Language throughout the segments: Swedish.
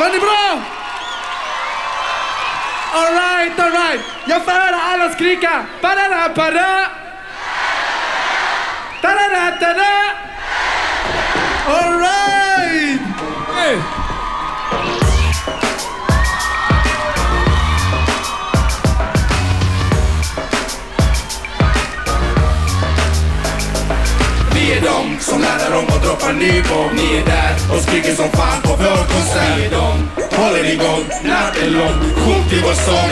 Mår ni bra? Alright, alright. Jag får höra alla skrika Badada, bada! Tadada, tada! Alright! Hey. Vi är de som laddar om och droppar ny bomb Ni är där och skriker som fan igång natten lång Sjung till vår sång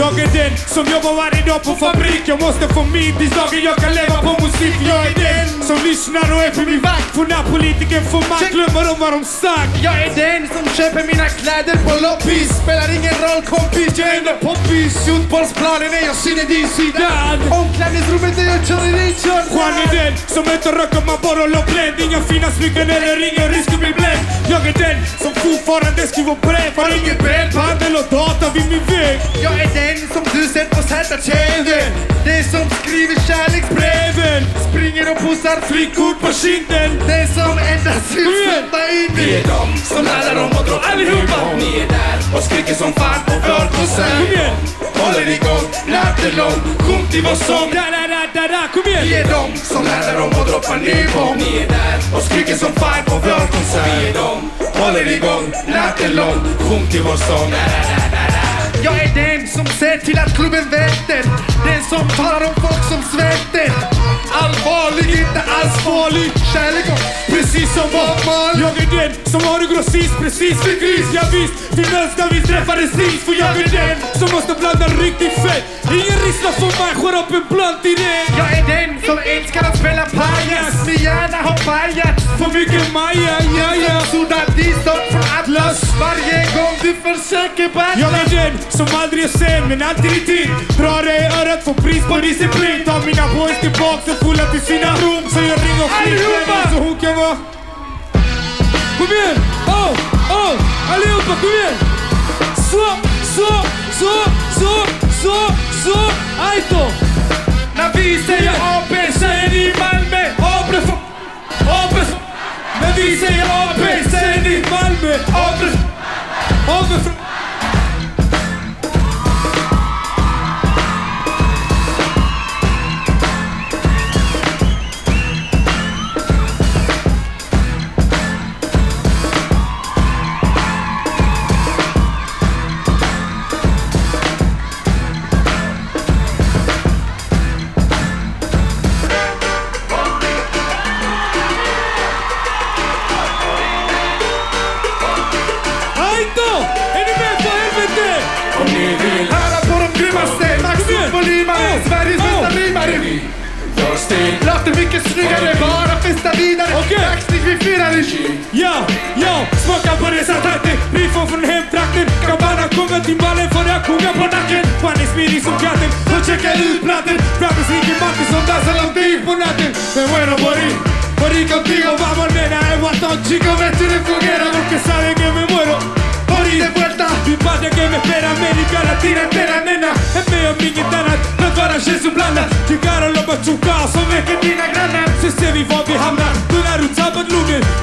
Jag är den som jobbar varje dag på fabrik Jag måste få min, tills dagen jag kan leva på musik. Jag är den som lyssnar och är på min vakt. För när politiker får makt. Glömmer de vad de sagt. Jag är den som köper mina kläder på loppis. Spelar ingen roll kompis, jag är ändå poppis. Fotbollsplanen är jag Zinedine Zidane Omklädningsrummet är jag Johnny Richard Juan är den som inte röker man bara håller bländ Inga fina smycken eller ingen risk att bli bländ Jag är den som fortfarande skriver brev. Har inget brev, handel och data vid min vägg. Jag är den som du sett på ZTV Den som skriver kärleksbreven. Springer och pussar Flickor på kinden. Den som endast vill Kom igen. släppa in Vi är de som laddar om och droppar Allihopa. Ni är där och skriker som fan på vår Kom konsert igen! Håller igång natten lång. Sjung till vår sång. Da, da, da, da, da, kom Vi igen! är de som laddar om och droppar ny bomb Ni är där och skriker som fan på vår konsert Vi är de, håller igång natten lång. Sjung till vår sång. Jag är den som ser till att klubben vetter Den som talar om folk som Allvarlig, That's folly. Shall it? Precis som Marley. Jag är den som har en grossist precis vid gris. Ja visst, vi möts när vi träffades sist För jag är den som måste blanda riktigt fett. Ingen att få mig skär upp en blunt i det. Jag är den som älskar att spela pajas. Min hjärna har pajat För mycket Maja, ja ja. Sudan Diston från Atlas Varje gång du försöker backa Jag är den som aldrig är sen men alltid i tid. Drar dig i örat, får pris på disciplin. Tar mina boys tillbaks och fulla till sina rum. Så jag ringer flickvännen så hon kan vara vois Combien Oh, oh, allez on part combien so, so, so, so, so, soit, alto La vie c'est en paix, c'est ni mais on peut on peut La vie c'est en paix, c'est ni mais on peut on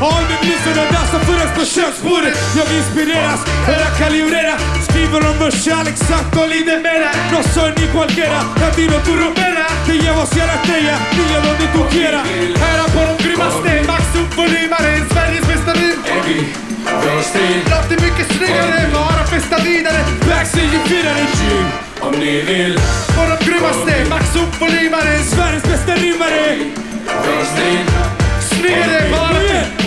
lugnet Har med blussen och dansar förrän på köksbordet. Jag inspireras, era kalibrera. Skriver om vår kärlek sakta och lite mera. No soy ni cualquiera Latino tu romera Te llevo hacia la estrella Niña donde tu quiera Höra på de grymmaste Max upp volymare Sveriges bästa rim är Vår stil? Låter mycket snyggare Bara festa vidare. Backstage och firar en G Om ni vill. På de grymmaste Max upp volymare Sveriges bästa rimmare. Vår stil. Snyggare Bara Kom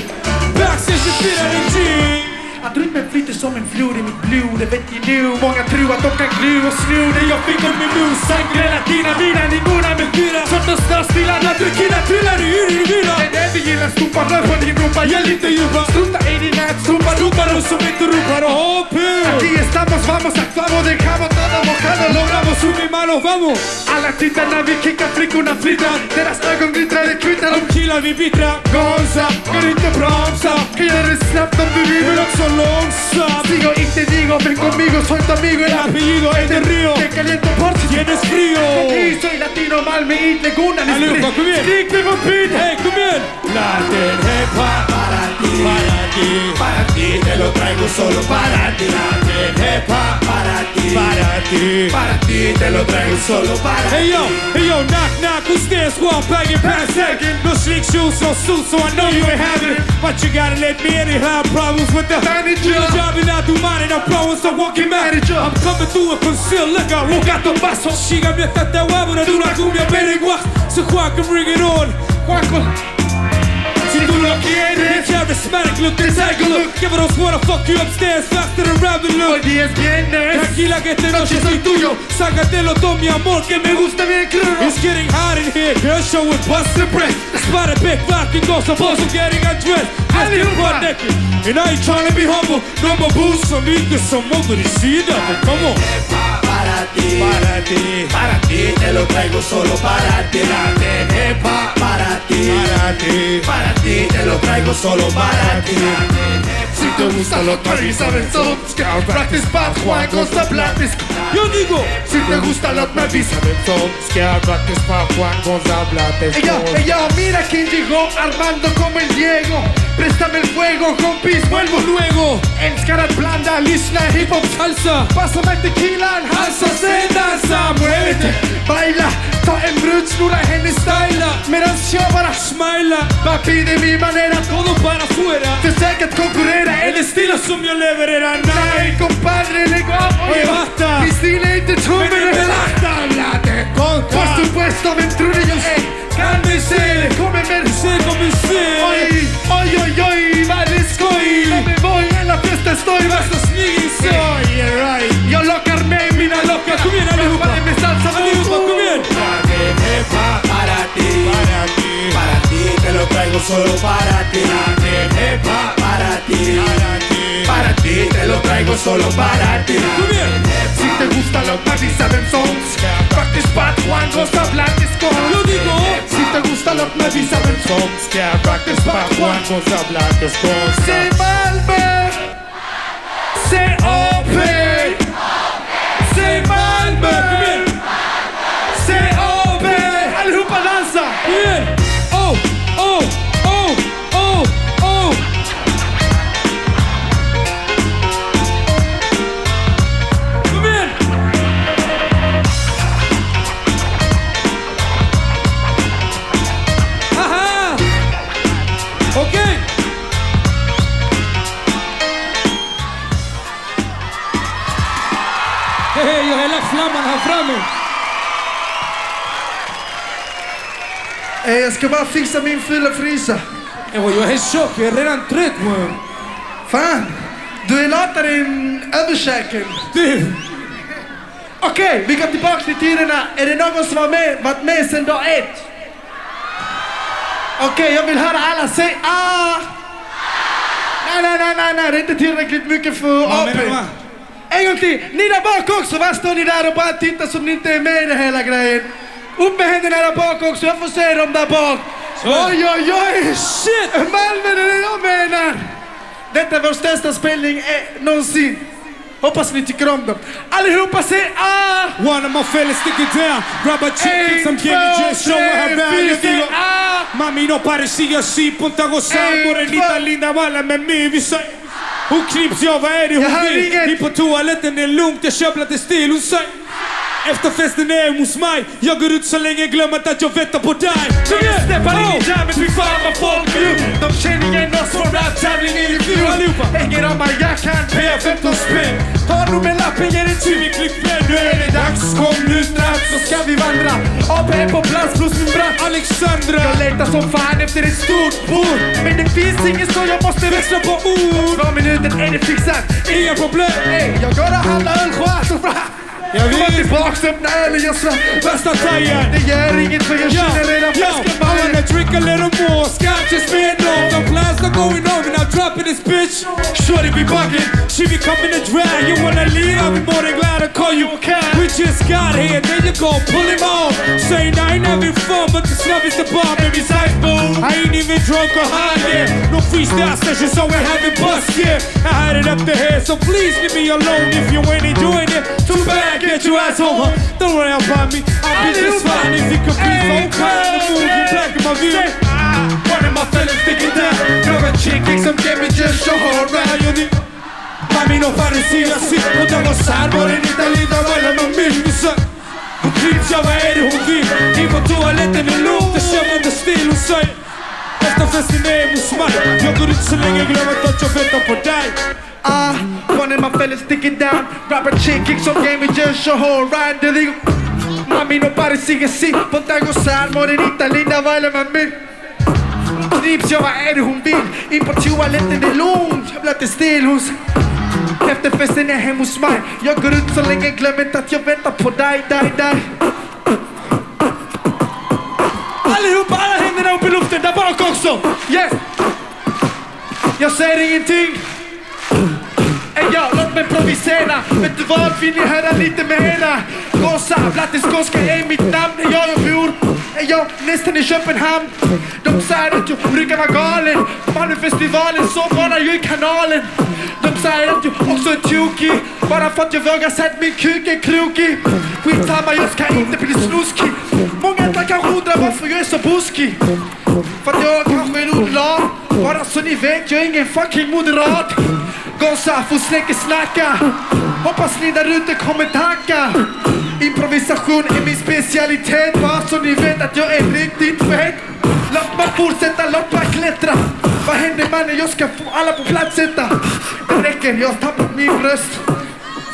Tarcísio Pirandim Att rytmen flyter som en flod i mitt blod, det vet ni nu. Många tror att de kan glu och sno det jag fick av min mus. Sangre dina mina ninguna med fyra snöstilar, när du killar trillar du ur din myra. Det är det vi gillar, stompa rör på din rumpa, gäll lite djupa. Strunta i din nät, stompa ropar och som inte ropar HP. Aquí estamos, vamos, actuamos, dejamos todo mojado, logramos un mi vamos. Alla tittar när vi kickar, flickorna flittrar. Deras ögon glittrar, det kvittar. De killar vi bittra. Gonza, kan inte bromsa. Kan göra det snabbt om du vill, men också långsamt. Sigo inte digo, ven conmigo, soy tu amigo. El apellido es de Río. Te caliento por si tienes frío. Aquí soy latino, Malmö, Itle, Gunnar. Allihopa, kom igen! Skrik med vår pin! Hej, kom igen! Latin hip hop para ti, para ti, para ti, te lo traigo solo para ti. Para ti, para ti, para ti, te lo traigo solo para Hey ti. yo, hey yo, knock knock, who's there? Squad banging past second. No sleek shoes, no suit, so I know you ain't having it. But you gotta let me in and have problems with the Manager. Your job and I do mine and I'm blowing, so walking manager. I'm coming through a conceal liquor, walk out the bus. Sígame hasta esta huevo, de una cumbia perigua. So Juan can bring it on. Juanco, si tú lo quieres. Charismatic look, the tiger look. Give it those wanna fuck you upstairs faster than rabbit Hoy look. día es viernes. Tranquila que esta noche soy tuyo. Sácatelo todo mi amor que me gusta. bien crudo. It's getting hot in here, girl show with bust the breath Spot a big rock and go, suppose I'm getting undressed Let's get butt naked And I ain't trying to be humble. No more boost for me, cause I'm over the shit up Come on. Para ti, Para ti, para ti, lo traigo solo para ti. Hip hop para ti, para ti para ti, te lo traigo solo para ti. Te gusta lo que avisa del son. Practice part Juan Costa Platis. Yo digo Si te gusta lo que avisa del son. González Ella, ella, mira quién llegó armando como el Diego. Préstame el fuego, compis, vuelvo luego. En cara blanda, lisna, hip hop, Salsa Pásame tequila, Alza, se danza, muévete Baila, ta en brud, snurra hennes styla. Medan jag bara Smila, papi de mi manera. todo para afuera Te säkert konkurrera, El eller estilo som jag levererar Nej, Nej, compadre, lägg av! Oye, basta. Mi stil är inte tummen Men över inte latten! Por supuesto, vem trodde jag Kan du se? kommer med Se kommer se Oj, oj, oj, oj, vad det är skoj! Låt mig vara i hela festen, stoj! Värsta snyggis Yeah right Jag lockar med mina lockar! Kom igen allihopa! Rappare med salsa solo para ti. Para ti, para ti, te lo traigo solo para ti. Si te gusta la Madison Songs, practice part one, goes black is Lo digo. Si te gusta la Madison Songs, practice part one, goes black is Se vuelve, se framme. Eh, Jag ska bara fixa min fula frysa. Jag är tjock, jag är redan trött man. Fan! Du är latare än överkäken. Du! Okej, vi går tillbaka till tiderna. Är det någon som har med, varit med sedan dag ett? Okej, jag vill höra alla säga ah! Nej, nej, nej, nej, nej, det är inte tillräckligt mycket för AP. En gång till! Ni där bak också, vad står ni där och bara tittar som ni inte är med i det hela grejen? Upp med händerna där bak också, jag får se dem där bak. Så. Oj, oj, oj! Shit! Malmö, det är det jag menar! Detta är vår största spelning eh, någonsin. Hoppas ni tycker om dem. Allihopa säg ah! One of my fellas stick it down. Grab a chick, some Kenny J, show her how bad you feel. ah! Mami no parecía así, ponte a gozar En, Morenita linda balla med mig vi säger Hon knipps, jag vad är det Jag hon vill? inget. Vi på toaletten, det är lugnt, jag köper lite stil Hon säger Efterfesten är hos mig Jag går ut så länge, glöm inte att jag väntar på dig Kom igen! Steppar in i jammet, fy fan vad folk är De känner igen oss från raptävlingen i fjol. Allihopa. Hänger de bara, jag kan P15 spänn Ta nummerlappen, ger en vi klick Nu är det dags, kom AP är på plats plus min bror Alexandra Jag letar som fan efter ett stort bord. Men det finns inget så jag måste växla på ord. Två minuter är det fixat. Inga problem Ey, jag går och handlar öl själv så fram. Jag Kommer tillbaks, öppna svär. Värsta tajen Det gör inget för jag känner redan flaskan I wanna drink a little more. Scotch is made off. The plans are going on and I'm dropping this bitch. Shorty be bugging. She be coming to drag. You wanna leave? I'll be more than glad to call you a cab We just got here. Then you go Pull him off. Saying I ain't having fun But this love is the bomb Baby side boom I ain't even drunk or high yet. No freestyle session So we're having bust yeah. I had it up the head So please leave me alone If you ain't enjoying it. Too bad Get your ass over Don't worry about me. I'll be just fine. If you could be so kind The move you black in my view? One of my fellas sticking down. Några chickens som ger mig just så hård Rayoni Mami non fare sì sì Potevo salvare in Italia Ma la mamma Hon kryps, ja vad är det hon vill? In på toaletten är lugnt, jag känner under stil Hon säger Bästa festen är hos mig Jag går ut så länge, glöm inte att jag väntar på dig Ah, one of my fellas sticking down. Rapper chick som ger mig just så hård Ride digo. Mami nobody sigue así. Ponte algo sal, morenita linda, baila mami. Trips, ja vad är det hon vill? In på toaletten, det är lugnt. Jag blir till stil hos Efterfesten är hemma hos mig. Jag går ut så länge, glöm inte att jag väntar på dig, dig, dig. Allihopa, alla bak också! Yes! Jag säger ingenting. Ja, låt mig provocera. Vet du vad, vill ni höra lite mera? Gossa, Blatte skånska är mitt namn där jag bor. Eh, är jag nästan i Köpenhamn. De säger att jag brukar vara galen. Malmöfestivalen så bara jag i kanalen. De säger att jag också är tokig. Bara för att jag vågar säga att min kuk är krokig. Skitsamma, jag ska inte bli snuskig. Många kanske undrar varför jag är så buskig. För att jag kanske är odlar. Bara så ni vet, jag är ingen fucking moderat. Gossa, får släcka snacka. Hoppas ni där ute kommer tacka. Improvisation är min specialitet. Bara så ni vet att jag är riktigt fet. Låt mig fortsätta, låt mig klättra. Vad händer mannen? Jag ska få alla på plats sätta. Det räcker, jag har tappat min röst.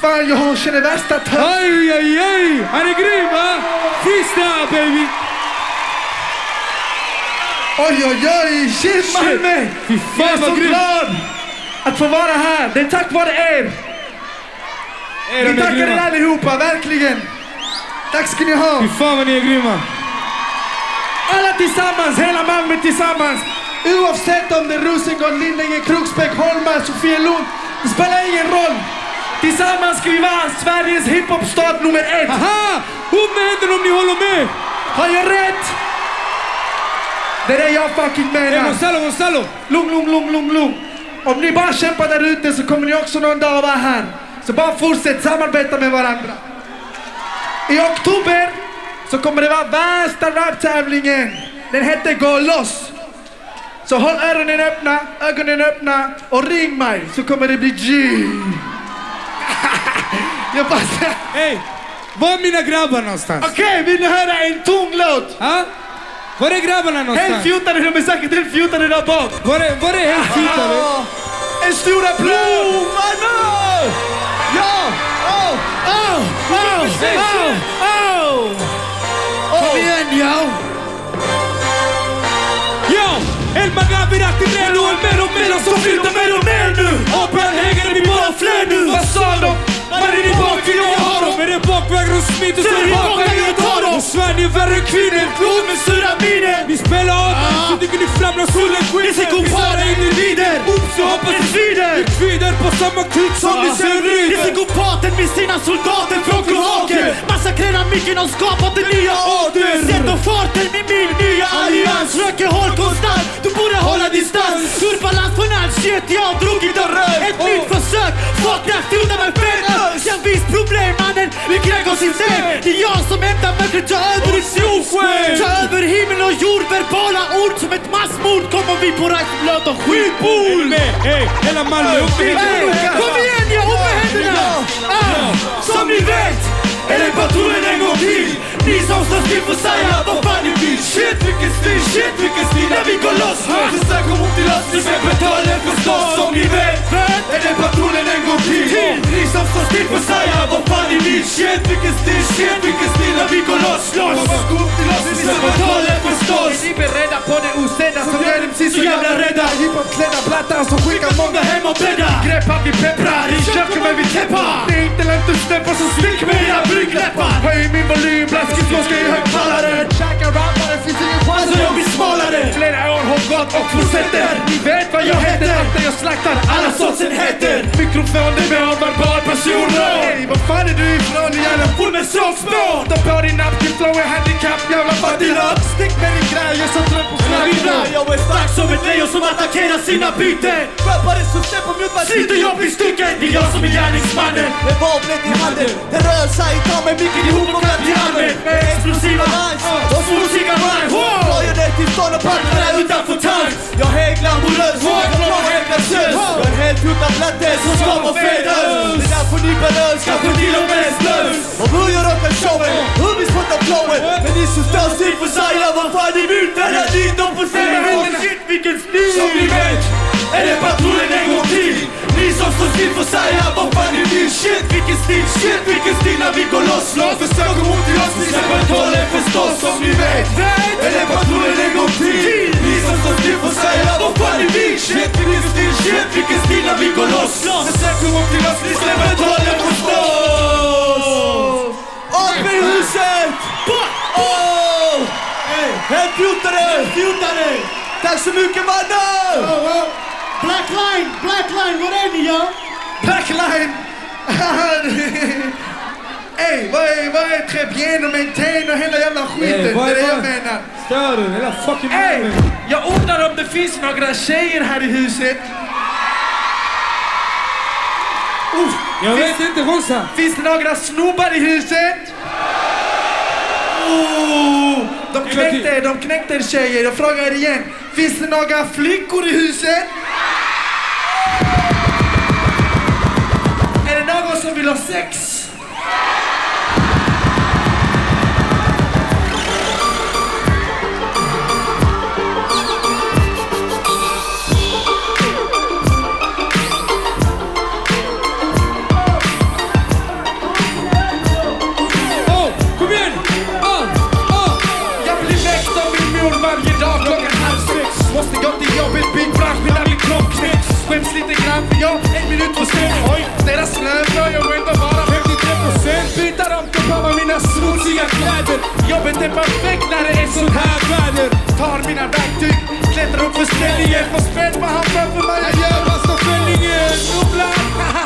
Fan, jag känner värsta töst. Aj, aj, aj! Han är grym va? Freestyle baby! Oj, oj, oj! Shit, Malmö! Fy Jag är fan så glad att få vara här. Det är tack vare er. De är tackar er allihopa, verkligen. Tack ska ni ha. Fy fan vad ni är grymma! Alla tillsammans, hela Malmö tillsammans. Oavsett om det är Rosengård, Lindängen, Kroksbäck, Holma, Sofielund. Det spelar ingen roll. Tillsammans ska vi vara Sveriges hiphop-stad nummer ett. Aha! Upp med händerna om ni håller med! Har jag rätt? Det är det jag fucking Hey, menar. Gonzalo, Gonzalo! Lugn, lugn, lugn, lugn, lugn. Om ni bara kämpar där ute så kommer ni också någon dag vara här. Så bara fortsätt samarbeta med varandra. I oktober så kommer det vara värsta raptävlingen. Den heter Gå loss. Så håll öronen öppna, ögonen öppna och ring mig så kommer det bli G. Jag bara Hey! Var är mina grabbar någonstans? Okej, vill ni höra en tung låt? Ha? Var är grabbarna någonstans? Helfjutare, de är säkert helfjutare där bak. Var är, var är helfjutare? En stor applåd! Malmö! Ja! Oh! Oh! Oh! Oh! Oh! Kom igen, yo! Yo! El Magavirati redo, el mero mero som flyter mer och mer nu! Apan hänger, vi bara fler nu! Vad sa de? Man är i bakfilen, jag har dem! Är det bakvägar och smiter så är det bakvägar jag tar dem! Och Sverige är värre än kvinnor, blod med sura miner! Vi spelar av, så tycker ni flamlar solen skiner! Vi ser kompara individer! Oops, så hoppas det svider! Vi kvider på samma kuk som vi sen Det är rider! psykopaten med sina soldater från kloaker Massakrerar mycken och skapat en nya order. Sätt och farten med min nya allians. Röker håll konstant, du borde hålla distans. Turbulens shit, jag drog inte rök Ett nytt försök, fuck that, fota med Jag visst vi oss inte Det är jag som hämtar mörkret, tar över i solsken. Tar över himmel och jord, verbala ord som ett massmord. Kommer vi på rätt blöt och Är skitbord? Hey, hela Malmö. Upp med Hey, händerna! kom igen, ja, upp med händerna! Ah, som ni vet det patrullen en gång till. Ni som står still får säga vad fan ni vill Shit vilken stil, shit vilken stil. När vi går loss Försök komma upp till oss, ni ska betala förstås Som ni vet. Det patrullen en gång till. Ni som står still får säga vad fan ni vill Shit vilken stil, shit vilken stil. När vi går loss, loss. Vi släpper talet förstås Är ni beredda på det osedda som gör MC Så jävla rädda. Hiphop-klädda plattan som skickar många Hem och bädda. Grepp att vi pepprar, i köket men vi teppar Det är inte lätt att släppa så stick med era Ryggläppar Höj min volym, blaskig småska i högtalaren Käkar rappare, finns ingen chans Alltså jag blir smalare. Flera år har gått och fortsätter. Ni vet vad jag heter, akta jag slaktar alla sortsenheter Mikrofoner med en verbal personer. Ey, var fan är du ifrån? Ni jävla med sågspån Ta på din napp, din flow är handikapp, jävla fattiglapp Stick med din grej, jag så trött på slagsmål Jag är stark som ett lejon som attackerar sina byten. Rappare som släpper mot mig. Sliter jag i stycken, det är jag som är gärningsmannen. Med vapnet i handen. Det rör sig, ta mig micken ihop och klapp I armen med explosiva lines och smutsiga rhymes Drar jag ner till stan och parkerna utanför Times Jag är helt glamorös, jag är helt graciös Jag är helt puttad blatte som skapar fet öl Det är därför ni berörs, Kanske till och med slös Om hur jag rockar showen, hur vi spottar flowen Men ni som stör still får säga vad fan ni vill Färga dit dem på scenen Men shit vilken stil. Som ni vet är det patrullen en gång till. Ni som står still får säga vad fan ni vill. Shit vilken stil, shit vilken stil när vi går loss. Loss försöker mot till oss, vi släpper tollen förstås Som ni vet är det patrullen en gång till. Ni som står still får säga vad fan ni vill. Shit vilken stil, shit vilken stil när vi går loss. Försöker mot till oss, vi släpper tollen förstås Tack så mycket mannen! Black line, black line, var är ni ja? Backline! Ey, vad är, vad är très bien och hela jävla skiten? Ey, vad det är är det jag vad? menar. Stör du? Hela fucking Ey, jag undrar om det finns några tjejer här i huset. Uff, Jag finns, vet inte Rosa. finns det några snubbar i huset? Oh, de knäckte, de knäckte er tjejer. Jag frågar er igen. Finns det några flickor i huset? Är det någon som vill ha sex? Kläder Jobbet är perfekt när det är sånt här väder. Tar mina verktyg, klättrar upp för ställningen. Får spänn på han framför mig. Jag gör värsta fällningen, snubblar.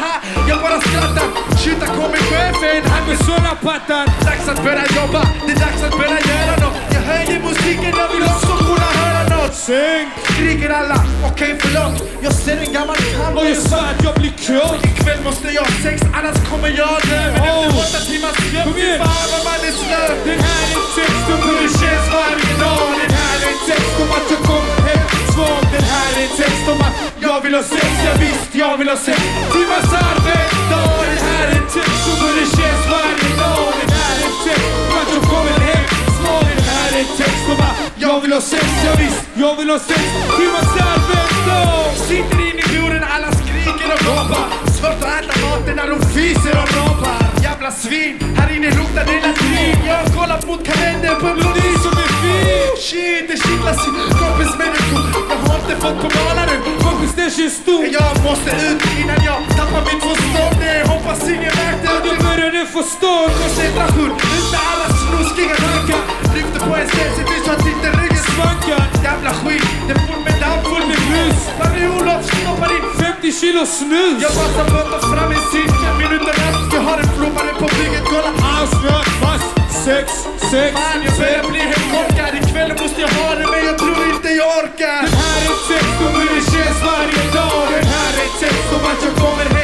Jag bara skrattar, shit kommer chefen. Han med såna pattar Dags att börja jobba, det är dags att börja göra nåt Jag höjer musiken, jag vill också kunna höra Säng! Skriker alla, okej förlåt Jag ser en gammal tant Och jag sa att jag blir kåt. Ikväll måste jag ha sex, annars kommer jag dö Men efter Oh. åtta timmars Kom fy fan vad man är slö Den här är text om hur det känns varje dag Den här är text om att jag kom hem svag. Den här är text om att Jag vill ha sex, ja, visst jag vill ha sex Timmars arbetsdag Den här är text om hur det känns varje dag. Den här är text om att jag kommer hem är text och bara jag vill ha sex. Ja, visst, jag vill ha sex timmars arbetsdag. Sitter inne i buren, alla skriker och gapar Svårt att äta maten när de fiser och rapar Jävla svin, här inne luktar det latrin Jag har kollat mot kalendern på en Melodi som är fin. Shit, det kittlas i kroppens människor Jag har inte fått på malaren, Kompis, den känns stor. Jag måste ut innan jag tappar mitt förstånd hoppas ingen märkte att Du började förstå. koncentration med alla snuskiga tankar Lyfter på en ställ, ser till så att inte ryggen Svankar. Jävla skit, det är full med damm, full med grus Marie-Olof, stoppa din 50 kilo snus. Jag passar på att ta fram en cirkel minuter efter Jag har en flommare på bygget, kolla Avslöjat fast. Sex, sex, Fan, jag börjar bli helt korkad Ikväll måste jag ha det men jag tror inte jag orkar Den här är text om hur det känns varje dag. Den här är text om att jag kommer hem. Den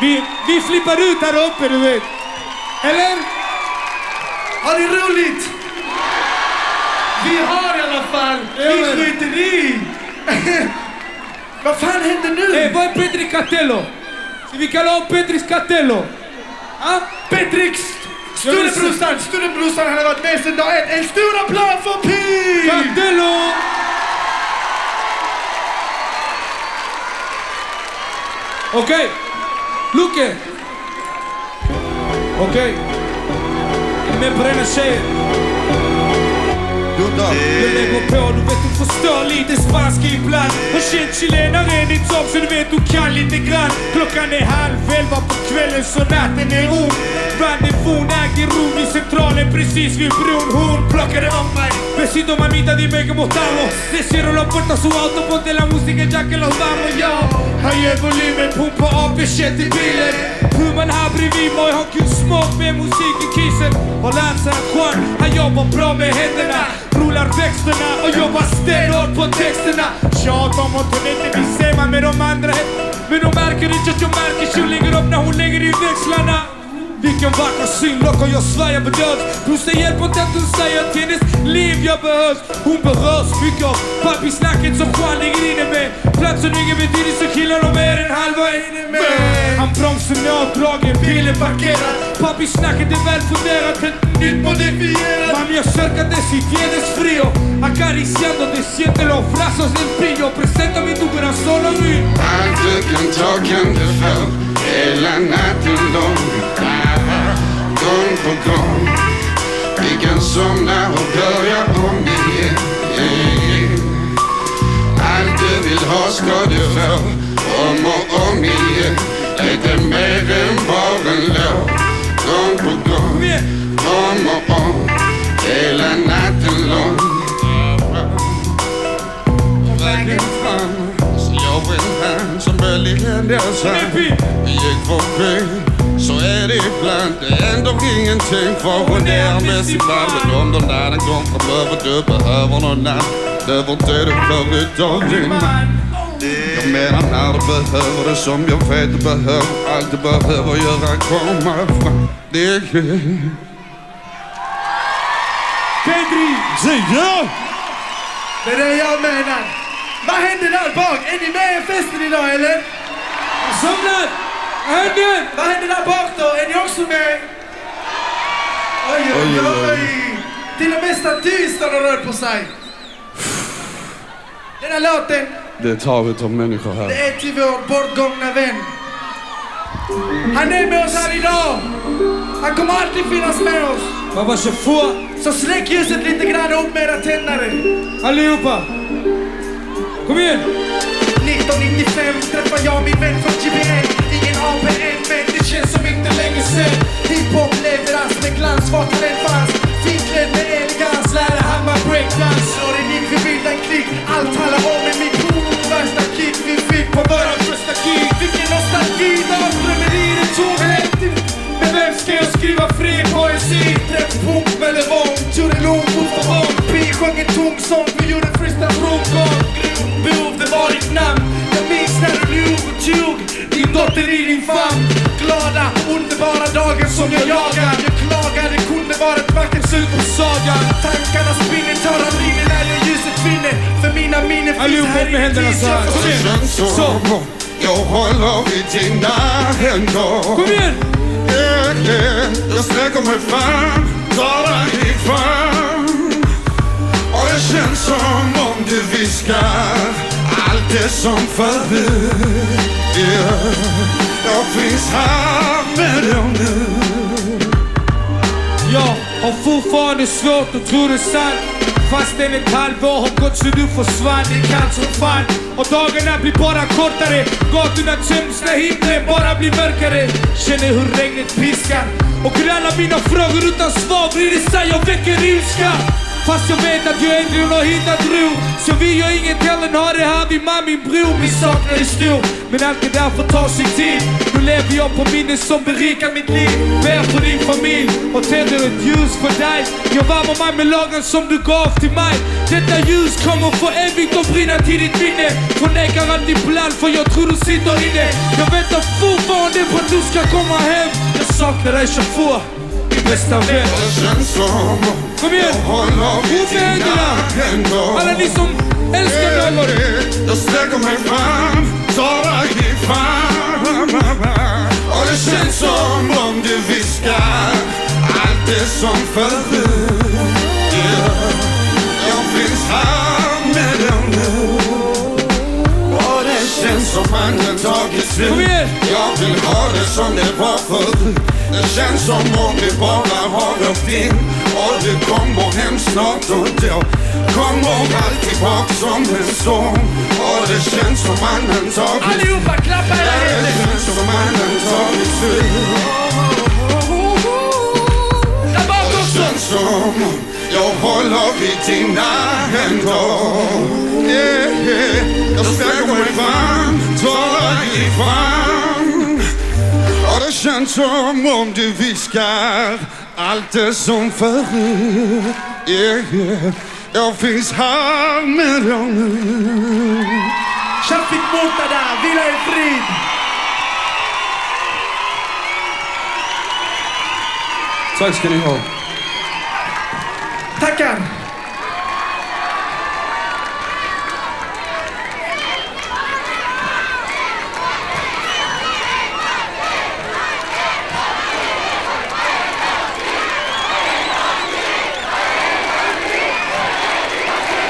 vi, vi flippar ut här uppe du vet. Eller? Har ni roligt? Vi har i alla fall. Vi skiter i. Vad fan händer nu? Eh, vad är Petri Catello? Ska vi kalla om Petri Catello? Ah? Petrix! Storebrorsan, storebrorsan han har varit med sedan dag ett. En stor applåd för Pete! Catello! Okej, Luke! Okej. Är med på denna tjejen? Jag lägger på, du vet du förstår lite spanska ibland Har känt chilenare i ditt jobb så du vet du kan lite grann Klockan är halv elva på kvällen så natten är ung Rendezvous ägde rum i centralen precis vid bron Hon plockade om mig Besito mamita dime cómo estamos. Te cierro la puerta su auto ponte la música ya que los vamos yo. Höjer volymen, pumpar av bekänt i bilen Hur man här bredvid mig har kul smak med musik i kissen Och Lanzar Juan, han jobbar bra med händerna Rullar växterna och jobbar stenhårt på texterna Tjatar om att hon inte vill se mig med de andra Men hon märker inte att jag märker hon lägger vilken vacker syn, lockar jag svajar bedövs Plus det hjälper inte att hon säger att hennes liv jag behövs. Hon berörs mycket av pappis-snacket som Juan ligger inne med. Platsen har ingen betydelse, killar de är en halva inne med. Han bromsen är avdragen, bilen parkerad Pappis-snacket är väl funderat, ett nytt modifierat. Mami, yo acércate si tienes frío Acariciando, te siente los brazos del pillo. Preséntame tu corazón a mí. Allt du kan ta kan du få hela natten lång Gång på gång. Vi kan somna och börja om igen. Allt du vill ha ska du få om och om igen. Lite mer än bara en låt. Gång på gång, om och om. Hela natten lång. Och vägen fram så jag en hand som väldigt händelser Vi gick förbi är det är ändå ingenting för hon är mest ibland Men om den där den kom framöver du behöver någon annan Det var du behövde av din man Jag menar när du behöver det som jag vet du behöver Allt du behöver göra komma fram Det är Pedri! Det är det jag menar. Vad händer där bak? Är ni med i festen idag eller? Somnar! Händer! Vad händer där bak då? Är ni också med? Oj, oj, oj. Till och med statyn står och rör på sig. Den här låten, Det är taget om människor det här är till vår bortgångna vän. Han är med oss här idag. Han kommer alltid finnas med oss. Baba Shafua! Så släck ljuset lite grann upp med era tändare. Allihopa! Kom igen! 1995 träffade jag min vän från GBN känns som inte länge sen Hiphop leverans med glans var än fanns Finklädd med elegans lärde han mig breakdance. Åren gick vi bilda en klick Allt handlar om en mission Värsta kick vi fick på våran första gig. Vilken nostalgi Dagdrömmen i det tog helt Men vem ska jag skriva fri poesi? Träff punk med levång Gjorde lugn, ord för Pi sjöng en tung sång Vi gjorde freestyle rundgång Behov, det var ditt namn tog Din dotter i din famn. Glada, underbara dagen som jag jagar. Jag klagar, det kunde vara ett vackert slut på sagan. Tankarna spinner, tårar rinner när jag ljuset finner. För mina minnen finns här så här. Jag bra Jag håller i dina händer Kom igen! Yeah, yeah. Jag sträcker mig fram, tar dig fram Och det känns som om du viskar det som förut. Yeah. Jag finns här med dem nu. Jag har fortfarande svårt att tro det sant. Fastän ett halvår har gått så du försvann. Det är kallt som fan. Och dagarna blir bara kortare. Gatorna töms när himlen bara blir mörkare. Känner hur regnet piskar. Och hur alla mina frågor utan svar blir sig Jag väcker ilska. Fast jag vet att jag äntligen har hittat ro Så vi gör inget hellre än ha det här vid mamma min bror Min saknad är stor. Men allt det där får ta sin tid. Nu lever jag på minnen som berikar mitt liv. Ber för din familj och tänder ett ljus för dig. Jag värmer mig med lagen som du gav till mig. Detta ljus kommer för evigt att brinna till ditt minne. Förnekar allt ibland för jag tror du sitter inne. Jag väntar fortfarande på att du ska komma hem. Jag saknar dig Shafur bästa vän. Kom igen! Upp med händerna! händer. Alla ni som älskar Dalmål. Jag sträcker mig fram, tar dig i famn. Och det känns som om du viskar allt det som förut. Tagit slut. Jag vill ha det som det var förut. Det känns som om vi bara har åkt in och du kommer hem snart och då kommer allt tillbaka som en storm. Och det känns som mannen tagit Allihopa klappa era Det händer! känns som mannen tagit slut. Där bak Det också! känns som jag håller vid dina händer. Yeah, yeah. Jag sträcker mig fram, tar dig famn. Och det känns som om du viskar allt det som förut. Yeah, yeah. Jag finns här med dig nu. Shafik Murtada, vila i frid! Tack ska ni ha. Tackar!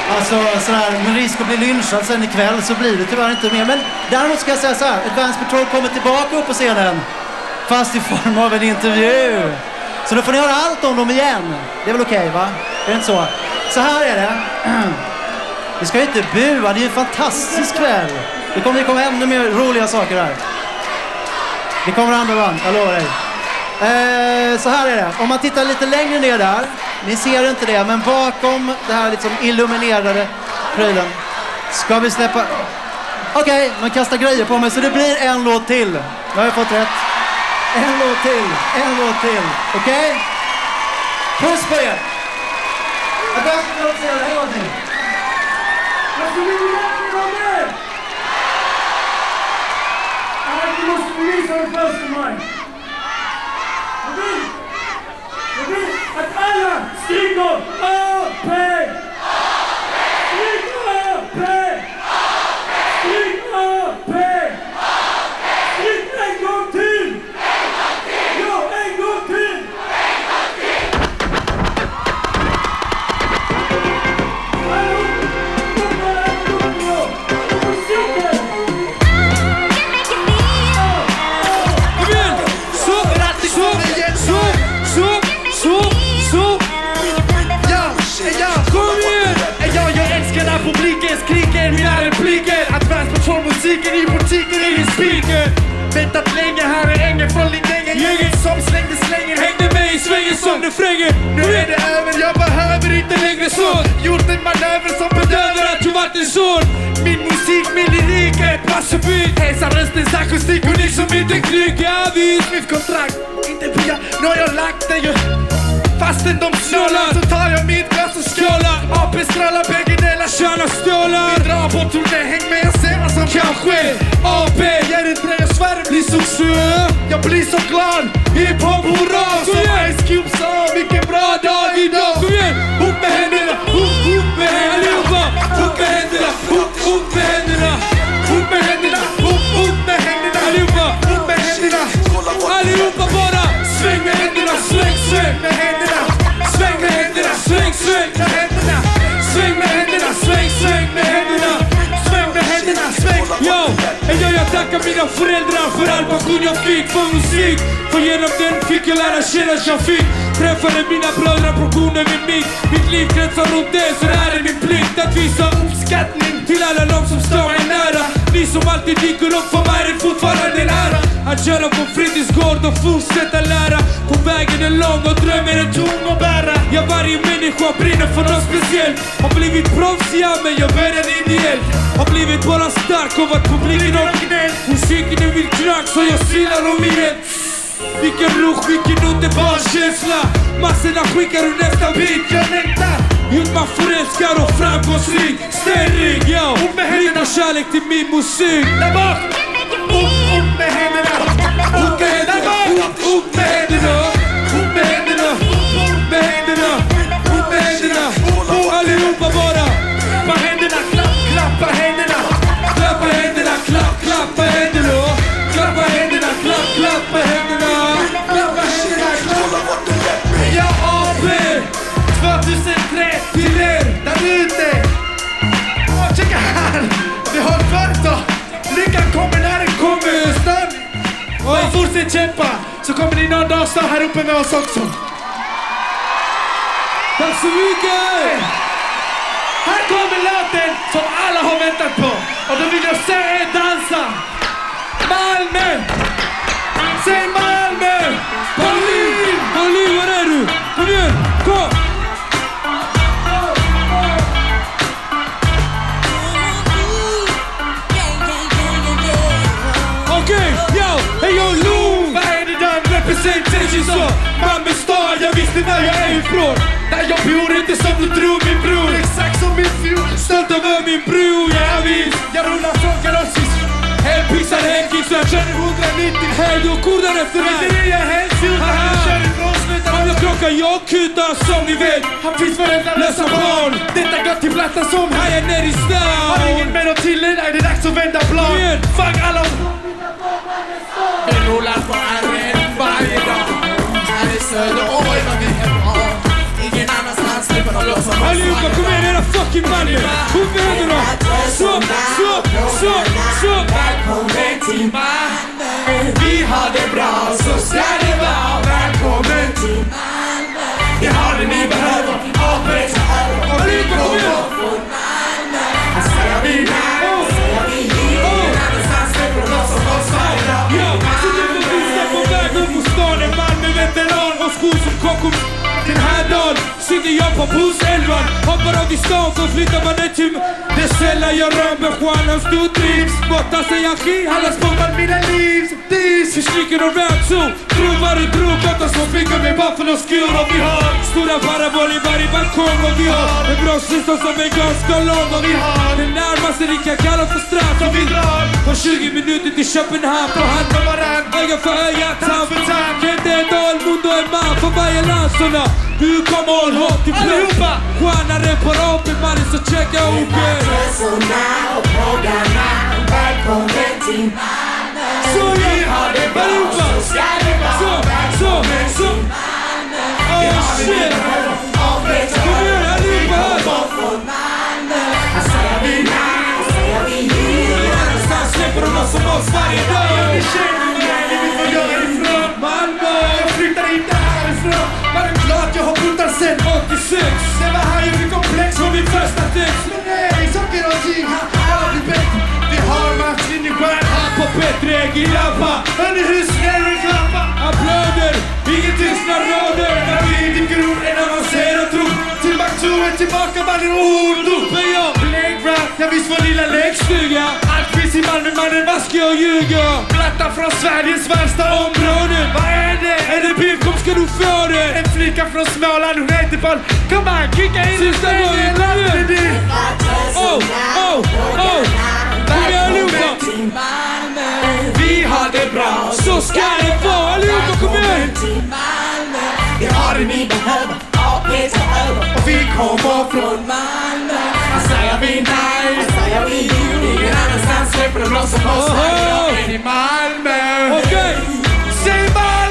Alltså sådär, med risk att bli lynchad sen ikväll så blir det tyvärr inte mer. Men däremot ska jag säga så här, Advance Patrol kommer tillbaka upp på scenen. Fast i form av en intervju. Så då får ni höra allt om dem igen. Det är väl okej va? Är det inte så? Så här är det. Vi ska ju inte bua, det är ju en fantastisk kväll. Det kommer, det kommer ännu mer roliga saker här. Det kommer andra band, jag lovar dig. Eh, så här är det, om man tittar lite längre ner där, ni ser inte det, men bakom det här liksom illuminerade prylen ska vi släppa... Okej, man kastar grejer på mig så det blir en låt till. Nu har jag fått rätt. En låt till, en låt till. Okej? Puss på er! Jag behöver inte säga det en gång till. Att alla skriker musiken i butiken, ingen speaker Väntat länge, här är ängen från Lidingö Gänget som slängde slängen Hängde med i svängen som du fränger. Nu är det över, jag behöver inte längre sån Gjort en manöver som bedöver Över att du varit en son. Min musik, min lyrik är ett massafyr Hälsar röstens akustik och ni som inte Knycka vid. Mitt kontrakt, inte via, nu har jag lagt den ju Fastän de snålar så tar jag mitt strålar bägge delar Tjäna stålar. Vi drar på turné, häng med och se vad som kan ske AP. Ger en trä och svär blir så Succé. Jag blir så glad Hiphop hurra. Som! Ice Cube sa, vilken bra dag idag Kom igen! Upp med händerna, Upp, upp med händerna allihopa! Upp med händerna! Upp, upp med händerna! upp med händerna, upp, upp med händerna Allihopa! Upp med händerna, Allihopa bara! Sväng med händerna! Sväng, sväng! med händerna Tacka mina föräldrar för all passion jag fick för musik. För genom den fick jag lära känna Shafik Träffade mina bröder portioner vid mig Mitt liv kretsar runt det så det här är min plikt. Att visa uppskattning till alla de som står mig nära. Ni som alltid dyker upp för mig är fortfarande att köra på fritidsgård och fortsätta lära. På vägen är lång och drömmen är tung att bära. Ja, varje människa brinner för något speciellt. Har blivit proffs, ja, men jag började ideellt Har blivit bara stark av att publiken originell Musiken är min knack så jag silar om i den. Vilken rush, vilken underbar känsla Massorna skickar du nästa bit Jag längtar, Gjort mig förälskad och framgångsrik. Ständig, yo! Rik och kärlek till min musik. Där bak Upp, upp med händerna Upp med händerna, upp, upp med händerna Upp fortsätt kämpa! Så kommer ni någon dag stå här uppe med oss också. Tack så mycket! Här kommer låten som alla har väntat på. Och då vill jag se er dansa. Malmö! Säg Malmö! Berlin! Berlin, var är du? Representation Så, så? Malmö stad, jag visste var jag är ifrån Där jag bor inte som du tror min bror. Exakt som min fjol. Stolt över min bror, ja visst Jag rullar från Kalossis. En pissad Henking så jag känner 190 Hej, du kordar efter mig Pizzeria Hälsingland. Aha. Han kör ifrån slutar Om jag krockar, jag kutar som ni vet Han finns varenda lösa barn. Detta går till plattan som är ner i Har ingen stan med att tillägga, är det dags att vända plan? Fuck alla! Vi rullar på RN annanstans slipper de blåsa oss Allihopa, kom igen era fucking Malmö! Upp med händerna! Så, så, så, så! Välkommen till Malmö. Vi har det bra, så ska det sitter jag på busselvan Hoppar av i stan så flyttar man det till Det är sällan jag rör mig stjärnan stor trivs Borta säger ski, alla spottar mina livs, Dis, vi sneaking around too Provar i bro, borta som fickar med buffalo-skor Och vi har stora parabol i varje balkong. Och vi har en bra syster som är ganska lång. Och vi har den närmaste ni kan kalla för straff, Så vi drar på 20 minuter till Köpenhamn. På hand med varann, öga för öga, tand för tand. Gente dal, och en man för varje land du kommer håll hårt till Allihopa! Stjärnan är på rapen mannen så checka upp er Välkommen till Malmö. Så Vi ja, har det bra, allihopa! så ska det Så, vara. så, så! Oh shit! Kom igen allihopa här! Här säger vi nej, säger vi jo. Ingen annanstans släpper de oss som oss varje dag 56 Det var här jag blev komplex på min första text Men nej, saker och ting har aldrig bättre. Vi har matchen i stjärnan på bättre grabbar. Hörni, hur snäll vi klappar Applåder, inget tystnar råder När vi inte gror en annan Maktoren, tillbaka mannen ord. Uppe jag, Playground, jag visst vår lilla läx. läxstuga Allt finns i Malmö mannen. Vad ska jag ljuga? Plattan från Sveriges värsta område. Områden Vad är det? Är det beef kom ska du få det En flicka från Småland, hon heter Paul. Kom on, kicka in Sista gången, kom igen. Oh, oh, oh Kom igen allihopa Till Malmö. Vi har det bra. Så ska det vara allihopa, kom igen. Vi har det ni behöver. Apet är över. Och vi kommer från Malmö. Här säger vi nej, här säger vi jo. Ingen annanstans släpper de blåsa på oss dag. än i Malmö. Okej, Säg Malmö!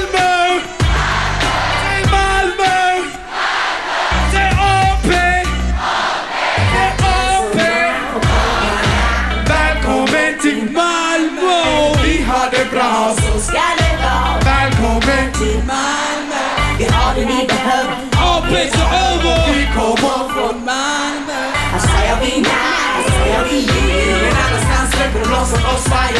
be nice. Yeah, and I just sound simple, lost and lost, and.